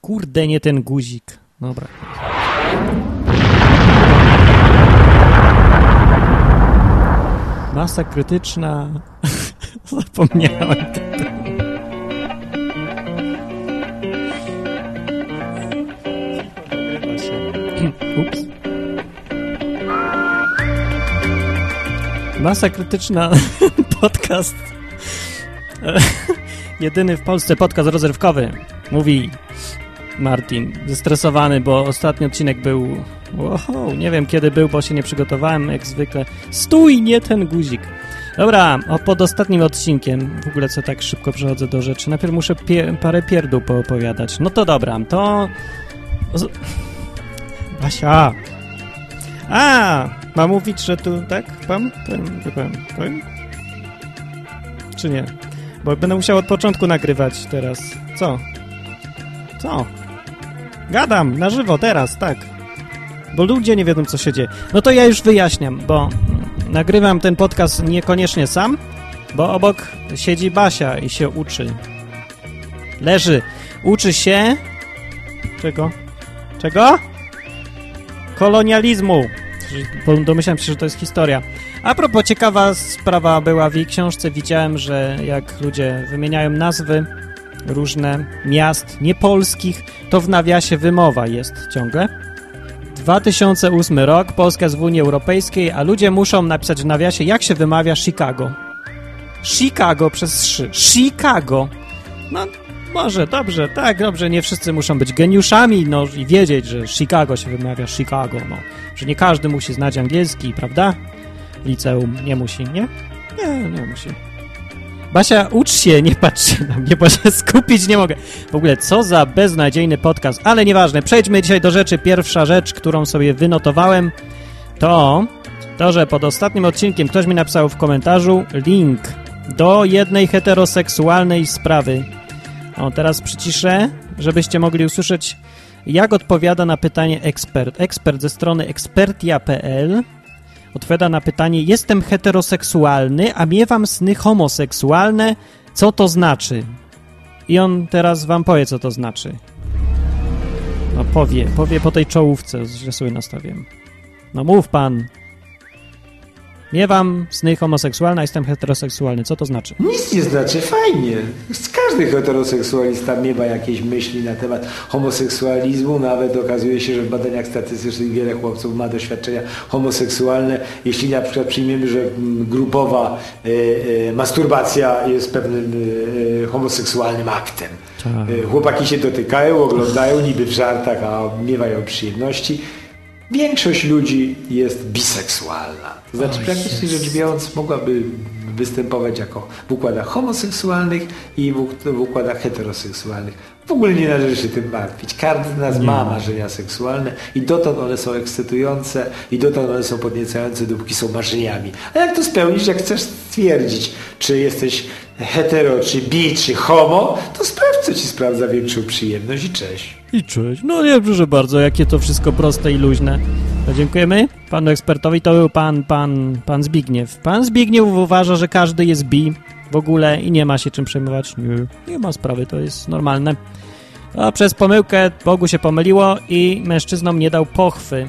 Kurde, nie ten guzik. Dobra. Masa krytyczna. Zapomniałem. Ups. Masa krytyczna podcast. Jedyny w Polsce podcast rozrywkowy. Mówi Martin, zestresowany, bo ostatni odcinek był. Wow, nie wiem kiedy był, bo się nie przygotowałem, jak zwykle. Stój, nie ten guzik. Dobra, o, pod ostatnim odcinkiem, w ogóle co tak szybko przechodzę do rzeczy. Najpierw muszę pie parę pierdół poopowiadać. No to dobra, to. Basia! A! Mam mówić, że tu tak? Pam? Powiem, powiem, powiem? Czy nie? Bo będę musiał od początku nagrywać teraz. Co? Co? Gadam, na żywo, teraz, tak. Bo ludzie nie wiedzą, co się dzieje. No to ja już wyjaśniam, bo nagrywam ten podcast niekoniecznie sam, bo obok siedzi Basia i się uczy. Leży. Uczy się... Czego? Czego? Kolonializmu. Domyślam się, że to jest historia. A propos, ciekawa sprawa była w jej książce. Widziałem, że jak ludzie wymieniają nazwy różne miast niepolskich, to w nawiasie wymowa jest ciągle. 2008 rok, Polska w Unii Europejskiej, a ludzie muszą napisać w nawiasie, jak się wymawia Chicago. Chicago przez trzy. Chicago. No, może, dobrze, tak, dobrze, nie wszyscy muszą być geniuszami, no i wiedzieć, że Chicago się wymawia Chicago, no. Że nie każdy musi znać angielski, prawda? Liceum nie musi, nie? Nie, nie musi. Basia, ucz się, nie patrz się na mnie, bo się skupić nie mogę. W ogóle, co za beznadziejny podcast, ale nieważne. Przejdźmy dzisiaj do rzeczy. Pierwsza rzecz, którą sobie wynotowałem, to to, że pod ostatnim odcinkiem ktoś mi napisał w komentarzu link do jednej heteroseksualnej sprawy. O, teraz przyciszę, żebyście mogli usłyszeć, jak odpowiada na pytanie ekspert. Ekspert ze strony ekspertia.pl odpowiada na pytanie: Jestem heteroseksualny, a miewam sny homoseksualne. Co to znaczy? I on teraz wam powie, co to znaczy. No powie, powie po tej czołówce, że sobie nastawiłem. No mów pan. Miewam sny homoseksualne, jestem heteroseksualny. Co to znaczy? Nic nie znaczy, fajnie. Każdy heteroseksualista miewa jakieś myśli na temat homoseksualizmu. Nawet okazuje się, że w badaniach statystycznych wiele chłopców ma doświadczenia homoseksualne. Jeśli na przykład przyjmiemy, że grupowa e, e, masturbacja jest pewnym e, homoseksualnym aktem. Tak. Chłopaki się dotykają, oglądają niby w żartach, a miewają przyjemności Większość ludzi jest biseksualna. To znaczy, oh, praktycznie yes. rzecz biorąc, mogłaby występować jako w układach homoseksualnych i w, układach heteroseksualnych. W ogóle nie należy się tym martwić. Każdy z nas nie. ma marzenia seksualne i dotąd one są ekscytujące i dotąd one są podniecające, dopóki są marzeniami. A jak to spełnić, jak chcesz stwierdzić, czy jesteś hetero, czy bi, czy homo, to sprawdź, co ci sprawdza większą przyjemność i cześć. I cześć. No nie, proszę bardzo, jakie to wszystko proste i luźne. To dziękujemy panu ekspertowi. To był pan, pan, pan Zbigniew. Pan Zbigniew uważa, że każdy jest bi w ogóle i nie ma się czym przejmować. Nie, nie ma sprawy, to jest normalne. A przez pomyłkę Bogu się pomyliło i mężczyznom nie dał pochwy.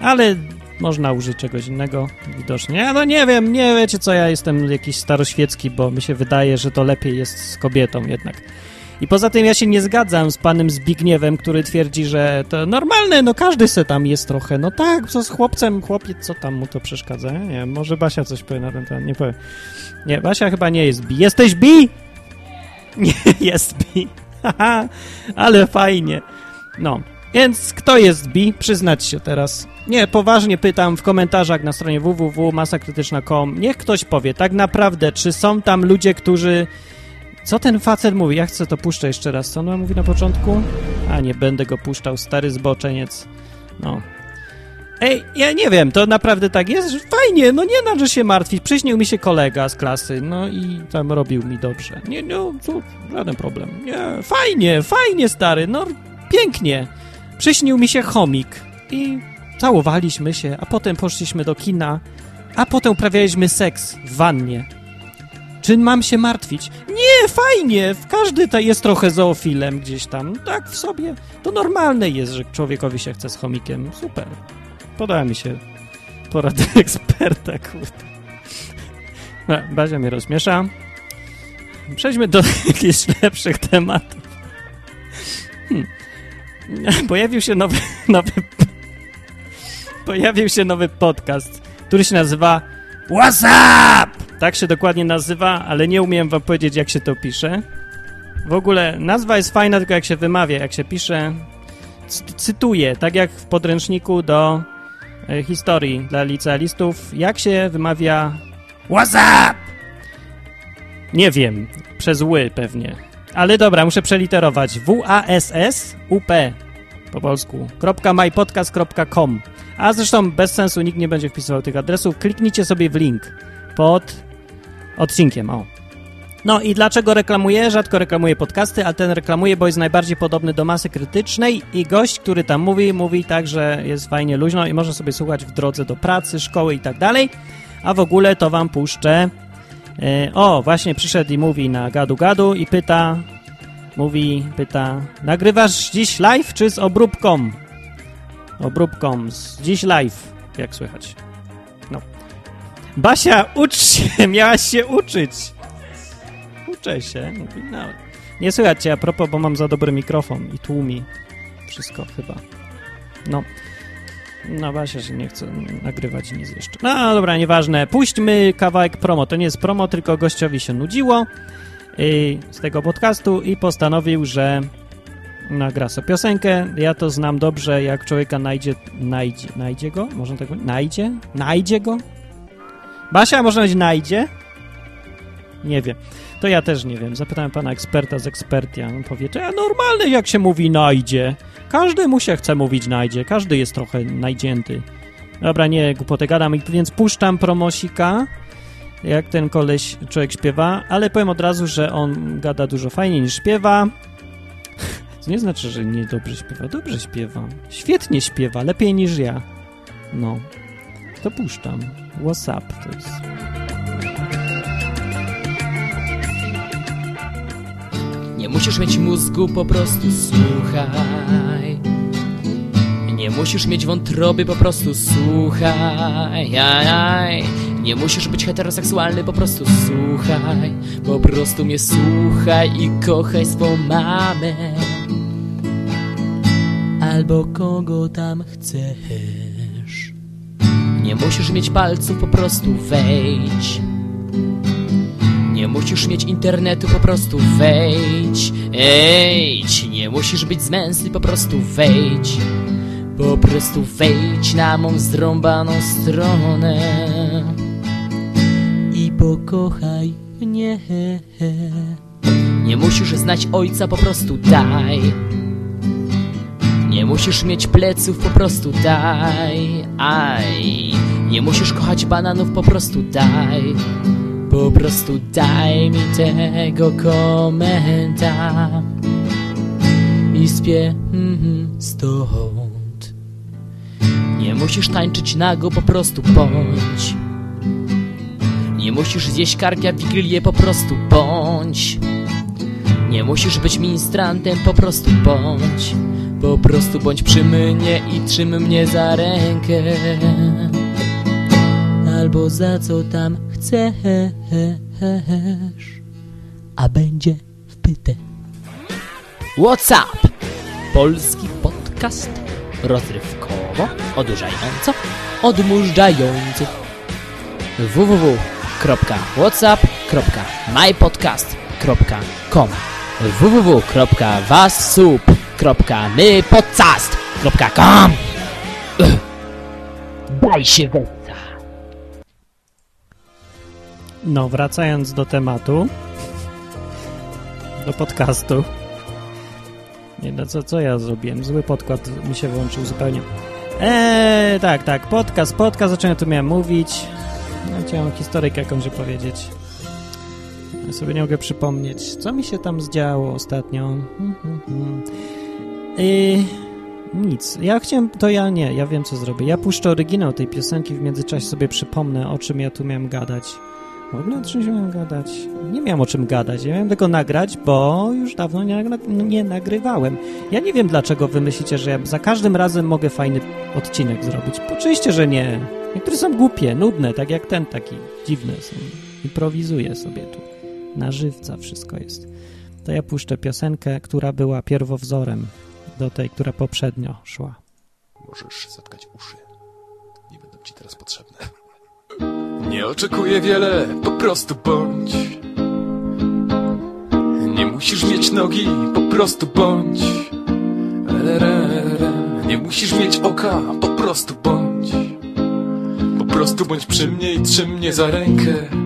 Ale można użyć czegoś innego, widocznie. Ja no nie wiem, nie wiecie co, ja jestem jakiś staroświecki, bo mi się wydaje, że to lepiej jest z kobietą jednak. I poza tym ja się nie zgadzam z panem Zbigniewem, który twierdzi, że to normalne, no każdy se tam jest trochę. No tak, co z chłopcem, chłopiec, co tam mu to przeszkadza? Nie może Basia coś powie na ten temat, nie powiem. Nie, Basia chyba nie jest bi. Jesteś bi? Nie, jest bi. ale fajnie. No, więc kto jest bi? Przyznać się teraz. Nie, poważnie pytam w komentarzach na stronie www.masakrytyczna.com. Niech ktoś powie, tak naprawdę, czy są tam ludzie, którzy co ten facet mówi? Ja chcę to puszczę jeszcze raz. Co on mówi na początku? A, nie będę go puszczał, stary zboczeniec. No. Ej, ja nie wiem, to naprawdę tak jest? Fajnie, no nie należy się martwić. Przyśnił mi się kolega z klasy, no i tam robił mi dobrze. Nie, no, co, żaden problem. Nie, fajnie, fajnie, stary, no pięknie. Przyśnił mi się chomik i całowaliśmy się, a potem poszliśmy do kina, a potem uprawialiśmy seks w wannie. Czy mam się martwić? Nie, fajnie, każdy ta jest trochę zoofilem gdzieś tam. Tak w sobie. To normalne jest, że człowiekowi się chce z chomikiem. Super. Podoba mi się porady eksperta, kurde. No, Bazia mnie rozmiesza. Przejdźmy do jakichś lepszych tematów. Hmm. Pojawił się nowy, nowy pojawił się nowy podcast, który się nazywa What's Up? Tak się dokładnie nazywa, ale nie umiem wam powiedzieć, jak się to pisze. W ogóle nazwa jest fajna, tylko jak się wymawia, jak się pisze. Cytuję, tak jak w podręczniku do e, historii dla licealistów, jak się wymawia What's up? Nie wiem, przez ły pewnie. Ale dobra, muszę przeliterować. W-A-S-S-U-P po polsku. .mypodcast.com A zresztą bez sensu nikt nie będzie wpisywał tych adresów. Kliknijcie sobie w link pod odcinkiem. O. No i dlaczego reklamuję? Rzadko reklamuję podcasty, ale ten reklamuję, bo jest najbardziej podobny do masy krytycznej i gość, który tam mówi, mówi tak, że jest fajnie luźno i można sobie słuchać w drodze do pracy, szkoły i tak dalej. A w ogóle to wam puszczę. E, o, właśnie przyszedł i mówi na gadu gadu i pyta, mówi, pyta, nagrywasz dziś live czy z obróbką? Obróbką, z dziś live, jak słychać. Basia, ucz się, miałaś się uczyć. Uczę się. Mówi, no. Nie słychać cię a propos, bo mam za dobry mikrofon i tłumi wszystko chyba. No. No Basia się nie chce nagrywać nic jeszcze. No dobra, nieważne. Puśćmy kawałek promo. To nie jest promo, tylko gościowi się nudziło yy, z tego podcastu i postanowił, że nagra sobie piosenkę. Ja to znam dobrze, jak człowieka najdzie, najdzie, najdzie go? Można tak powiedzieć? Najdzie? Najdzie go? Basia, można powiedzieć najdzie? Nie wiem. To ja też nie wiem. Zapytałem pana eksperta z ekspertia. On powie, że normalne jak się mówi najdzie. Każdy mu się chce mówić najdzie. Każdy jest trochę najdzięty. Dobra, nie, głupotę gadam, więc puszczam promosika, jak ten koleś, człowiek śpiewa, ale powiem od razu, że on gada dużo fajniej niż śpiewa. To nie znaczy, że nie dobrze śpiewa. Dobrze śpiewa. Świetnie śpiewa, lepiej niż ja. No. To puszczam. What's up? To jest... Nie musisz mieć mózgu, po prostu słuchaj. Nie musisz mieć wątroby, po prostu słuchaj. Aj, aj. Nie musisz być heteroseksualny, po prostu słuchaj. Po prostu mnie słuchaj i kochaj swą mamę. Albo kogo tam chcesz. Nie musisz mieć palców, po prostu wejdź. Nie musisz mieć internetu, po prostu wejdź. Ejdź, nie musisz być zmęsny, po prostu wejdź. Po prostu wejdź na mą zrąbaną stronę i pokochaj mnie. Nie musisz znać ojca, po prostu daj. Nie musisz mieć pleców, po prostu daj. Aj, nie musisz kochać bananów, po prostu daj. Po prostu daj mi tego komenta i spie mm, stąd. Nie musisz tańczyć nago, po prostu bądź. Nie musisz zjeść karpia w Wigilię, po prostu bądź. Nie musisz być ministrantem, po prostu bądź. Po prostu bądź przy mnie i trzym mnie za rękę. Albo za co tam chcesz, a będzie wpyte. What's up? Polski podcast rozrywkowo, odurzająco, odmurzający. www.whatsapp.mypodcast.com www.wasup.mypodcast.com Daj się wesa. No, wracając do tematu, do podcastu. Nie no, co, co ja zrobiłem? Zły podkład mi się włączył zupełnie. Eee, tak, tak, podcast, podcast, o czym ja tu miałem mówić? No, chciałem historykę jakąś opowiedzieć. Ja sobie nie mogę przypomnieć, co mi się tam zdziało ostatnio. Hmm, hmm, hmm. Eee, nic. Ja chciałem, to ja nie, ja wiem co zrobię. Ja puszczę oryginał tej piosenki, w międzyczasie sobie przypomnę, o czym ja tu miałem gadać. W ogóle o czymś miałem gadać? Nie miałem o czym gadać. Ja miałem tylko nagrać, bo już dawno nie, nie nagrywałem. Ja nie wiem, dlaczego wy myślicie, że ja za każdym razem mogę fajny odcinek zrobić. Oczywiście, że nie. Niektóre są głupie, nudne, tak jak ten taki. Dziwne są. Improwizuję sobie tu. Na żywca wszystko jest. To ja puszczę piosenkę, która była pierwowzorem do tej, która poprzednio szła. Możesz zatkać uszy. Nie będą ci teraz potrzebne. Nie oczekuję wiele, po prostu bądź. Nie musisz mieć nogi, po prostu bądź. Nie musisz mieć oka, po prostu bądź. Po prostu bądź przy mnie i trzym mnie za rękę.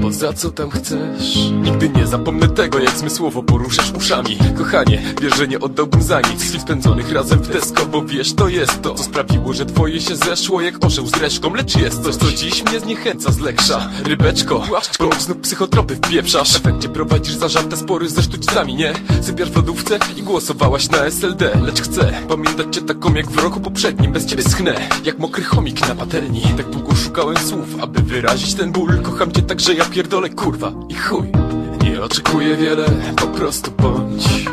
Albo za co tam chcesz? Nigdy nie zapomnę tego, jak zmysłowo poruszasz uszami. Kochanie, wiesz, że nie oddałbym za nic Chwil spędzonych razem w desko Bo wiesz, to jest to, co sprawiło, że twoje się zeszło Jak orzeł z reszką, lecz jest coś, co dziś mnie zniechęca z leksza Rybeczko, łaszczką, znów psychotropy wpieprzasz. W efekcie prowadzisz zażarte spory ze sztućcami, nie? Sypiasz w lodówce i głosowałaś na SLD Lecz chcę pamiętać cię taką jak w roku poprzednim. Bez ciebie schnę, jak mokry chomik na patelni. Tak długo szukałem słów, aby wyrazić ten ból. Kocham cię tak, że ja pierdolę kurwa i chuj Nie oczekuję wiele, po prostu bądź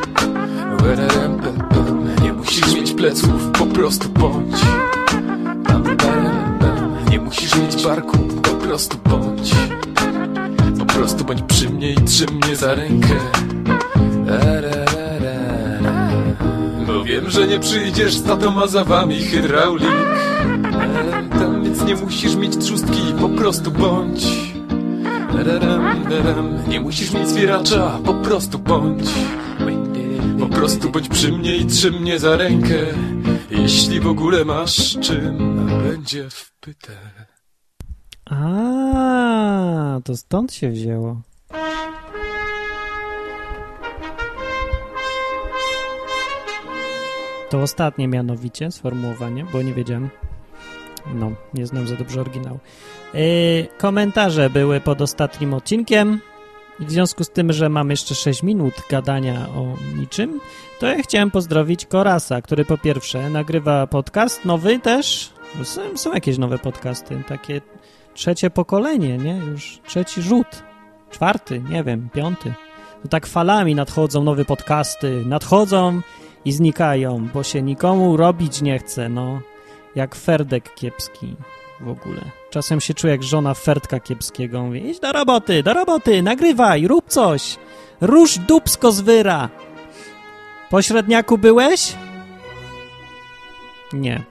pem. Nie musisz mieć pleców, po prostu bądź. Nie musisz mieć barku, po prostu bądź Po prostu bądź przy mnie i trzym mnie za rękę Ererere. Bo wiem, że nie przyjdziesz z tatą, za wami hydraulik Erem, tam, Więc nie musisz mieć trzustki, po prostu bądź. Nie musisz mieć zwieracza, po prostu bądź Po prostu bądź przy mnie i trzym mnie za rękę Jeśli w ogóle masz czym będzie wpyte A, to stąd się wzięło. To ostatnie mianowicie sformułowanie, bo nie wiedziałem. No, nie znam za dobrze oryginału. Yy, komentarze były pod ostatnim odcinkiem. W związku z tym, że mam jeszcze 6 minut gadania o niczym, to ja chciałem pozdrowić Korasa, który po pierwsze nagrywa podcast nowy też. Są, są jakieś nowe podcasty, takie trzecie pokolenie, nie? Już trzeci rzut, czwarty, nie wiem, piąty. To tak falami nadchodzą nowe podcasty, nadchodzą i znikają, bo się nikomu robić nie chce, no. Jak Ferdek kiepski w ogóle. Czasem się czuję jak żona Ferdka kiepskiego. Mówi, idź do roboty, do roboty, nagrywaj, rób coś. Rusz dupsko z wyra. Po średniaku byłeś? Nie.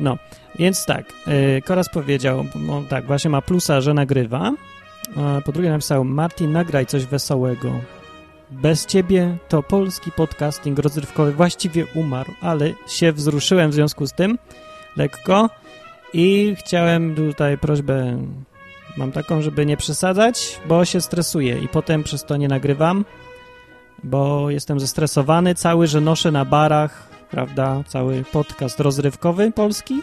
No, więc tak, yy, Koraz powiedział, no tak, właśnie ma plusa, że nagrywa. A po drugie napisał, Martin, nagraj coś wesołego. Bez ciebie to polski podcasting rozrywkowy właściwie umarł, ale się wzruszyłem w związku z tym lekko i chciałem tutaj prośbę, mam taką, żeby nie przesadzać, bo się stresuję i potem przez to nie nagrywam, bo jestem zestresowany cały, że noszę na barach, prawda, cały podcast rozrywkowy polski.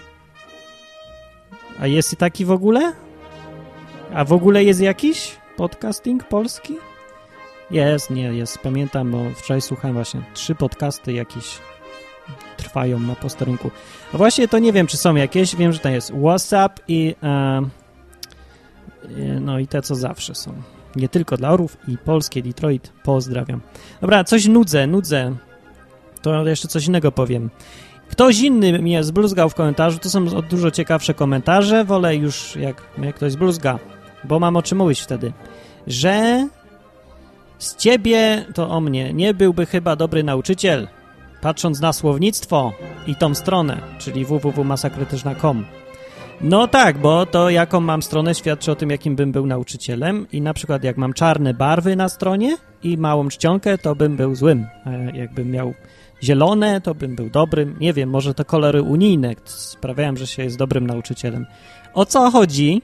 A jest i taki w ogóle? A w ogóle jest jakiś podcasting polski? Jest, nie, jest. Pamiętam, bo wczoraj słuchałem właśnie trzy podcasty jakieś trwają na posterunku. No właśnie to nie wiem, czy są jakieś. Wiem, że to jest WhatsApp i e, no i te, co zawsze są. Nie tylko dla orów i polskie Detroit. Pozdrawiam. Dobra, coś nudzę, nudzę. To jeszcze coś innego powiem. Ktoś inny mnie zbluzgał w komentarzu. To są dużo ciekawsze komentarze. Wolę już, jak mnie ktoś zbluzga, bo mam o czym mówić wtedy. Że z ciebie, to o mnie, nie byłby chyba dobry nauczyciel patrząc na słownictwo i tą stronę, czyli www.masakrytyczna.com. No tak, bo to jaką mam stronę świadczy o tym, jakim bym był nauczycielem i na przykład jak mam czarne barwy na stronie i małą czcionkę, to bym był złym. A jakbym miał zielone, to bym był dobrym. Nie wiem, może to kolory unijne sprawiają, że się jest dobrym nauczycielem. O co chodzi?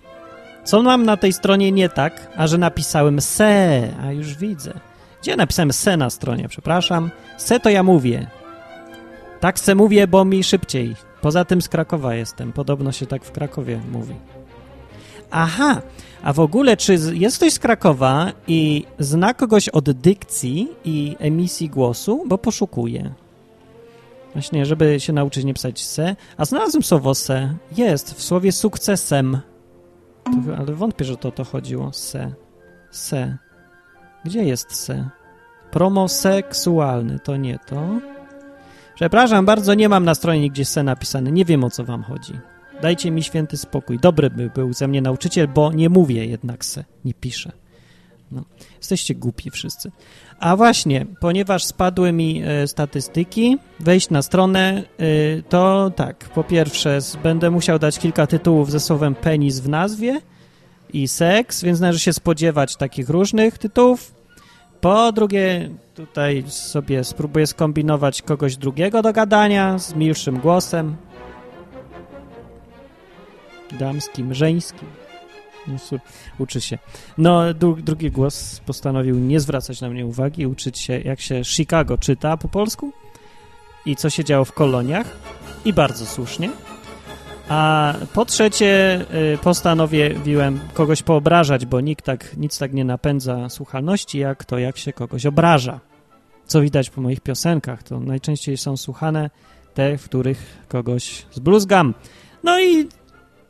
Co mam na tej stronie nie tak, a że napisałem se, a już widzę. Gdzie napisałem se na stronie, przepraszam? Se to ja mówię. Tak se mówię, bo mi szybciej. Poza tym z Krakowa jestem. Podobno się tak w Krakowie mówi. Aha, a w ogóle, czy jest ktoś z Krakowa i zna kogoś od dykcji i emisji głosu? Bo poszukuję. Właśnie, żeby się nauczyć nie pisać se. A znalazłem słowo se. Jest w słowie sukcesem. To, ale wątpię, że to to chodziło. Se. Se. Gdzie jest se? Promoseksualny, to nie to. Przepraszam bardzo, nie mam na stronie nigdzie se napisane. Nie wiem o co wam chodzi. Dajcie mi święty spokój. Dobry by był ze mnie nauczyciel, bo nie mówię jednak se, nie piszę. No. Jesteście głupi wszyscy. A właśnie, ponieważ spadły mi e, statystyki, wejść na stronę, e, to tak, po pierwsze będę musiał dać kilka tytułów ze słowem penis w nazwie i seks, więc należy się spodziewać takich różnych tytułów. Po drugie, tutaj sobie spróbuję skombinować kogoś drugiego do gadania z milszym głosem. Damskim, żeńskim. No, uczy się. No, dru drugi głos postanowił nie zwracać na mnie uwagi, uczyć się, jak się Chicago czyta po polsku i co się działo w koloniach. I bardzo słusznie. A po trzecie, y, postanowiłem kogoś poobrażać, bo nikt tak, nic tak nie napędza słuchalności, jak to, jak się kogoś obraża. Co widać po moich piosenkach, to najczęściej są słuchane te, w których kogoś zbluzgam. No i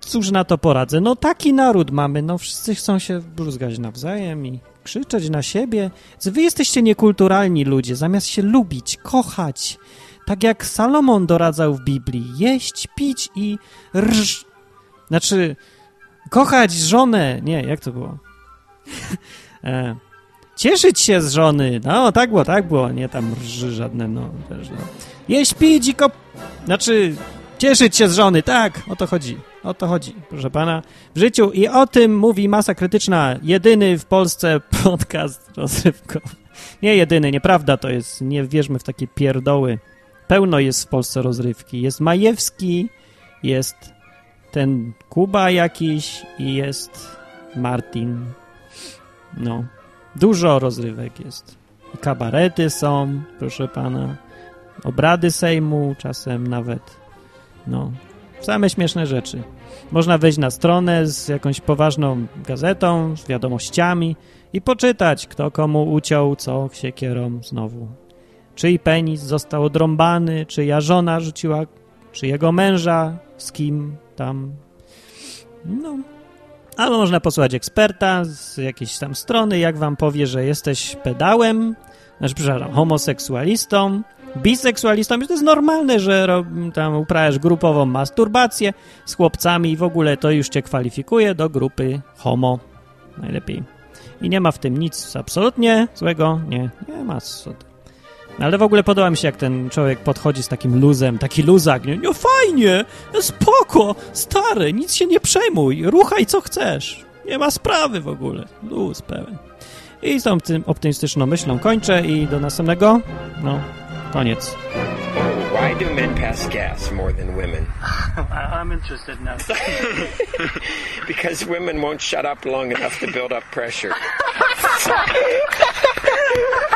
cóż na to poradzę? No taki naród mamy, no wszyscy chcą się bluzgać nawzajem i krzyczeć na siebie. Wy jesteście niekulturalni ludzie, zamiast się lubić, kochać, tak jak Salomon doradzał w Biblii, jeść, pić i rż... Znaczy, kochać żonę. Nie, jak to było? e, cieszyć się z żony. No, tak było, tak było. Nie tam rży żadne, no, też, no. Jeść, pić i kop... Znaczy, cieszyć się z żony, tak, o to chodzi. O to chodzi, proszę pana, w życiu. I o tym mówi Masa Krytyczna, jedyny w Polsce podcast rozrywkowy. Nie jedyny, nieprawda to jest, nie wierzmy w takie pierdoły. Pełno jest w Polsce rozrywki. Jest Majewski, jest ten Kuba jakiś i jest Martin. No, dużo rozrywek jest. I kabarety są, proszę pana. Obrady Sejmu, czasem nawet. No, same śmieszne rzeczy. Można wejść na stronę z jakąś poważną gazetą, z wiadomościami i poczytać, kto komu uciął, co siekierą znowu. Czyj penis został odrąbany, czyja żona rzuciła, czy jego męża, z kim tam. No. Albo można posłuchać eksperta z jakiejś tam strony, jak wam powie, że jesteś pedałem, znaczy, przepraszam, homoseksualistą, biseksualistą, to jest normalne, że rob, tam uprawiasz grupową masturbację z chłopcami i w ogóle to już cię kwalifikuje do grupy homo. Najlepiej. I nie ma w tym nic absolutnie złego. Nie, nie ma co. Ale w ogóle podoba mi się, jak ten człowiek podchodzi z takim luzem, taki luzak. Nie, nie fajnie, no spoko, stary, nic się nie przejmuj, ruchaj co chcesz. Nie ma sprawy w ogóle. Luz pełen. I z tą tym optymistyczną myślą kończę i do następnego. No, koniec. Why do men pass gas more than women? I'm interested now. Because women won't shut up long enough to build up pressure.